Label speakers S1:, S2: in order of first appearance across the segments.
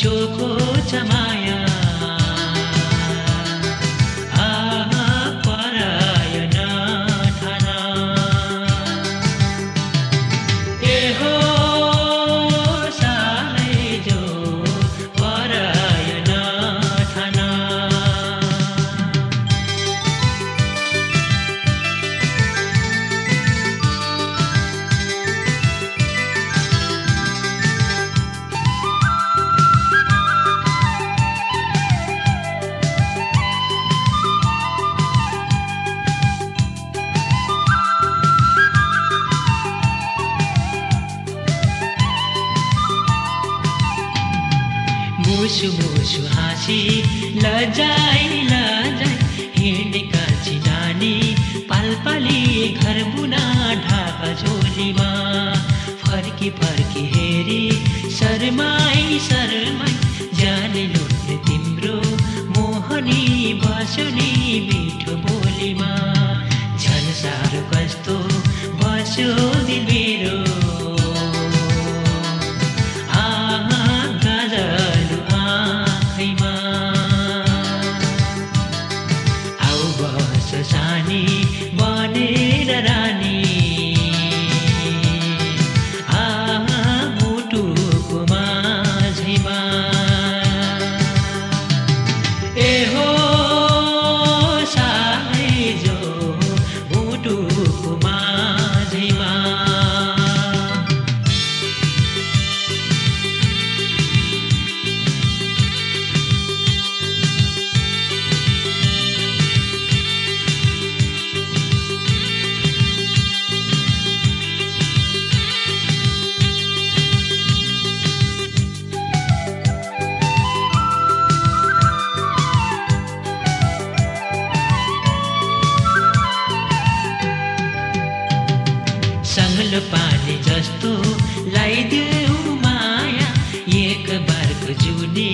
S1: जो खोज माया मुसु मुसु हाँसी। लजाई लजाई हिँडेका नानी पालपाली घर बुना ढाका झोलीमा फर्की फर्की हेरी शर्माई शर्माई। जाने लुट्ने तिम्रो मोहनी बसनी मिठो बोलीमा झन् साह्रो कस्तो बस्यो सङ्लो पानी जस्तो लाइदेऊ माया। एक बारको जुनी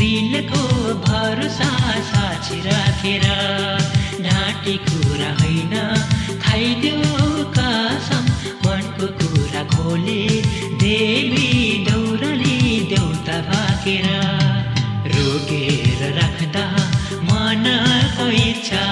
S1: दिनको भरोसा साक्षी राखेर ढाँटी कुरा होइन खाइदेऊ कसम। मनको कुरा खोले देवी दौरली देउता भागेर। रोगेर राख्दा मनको इच्छा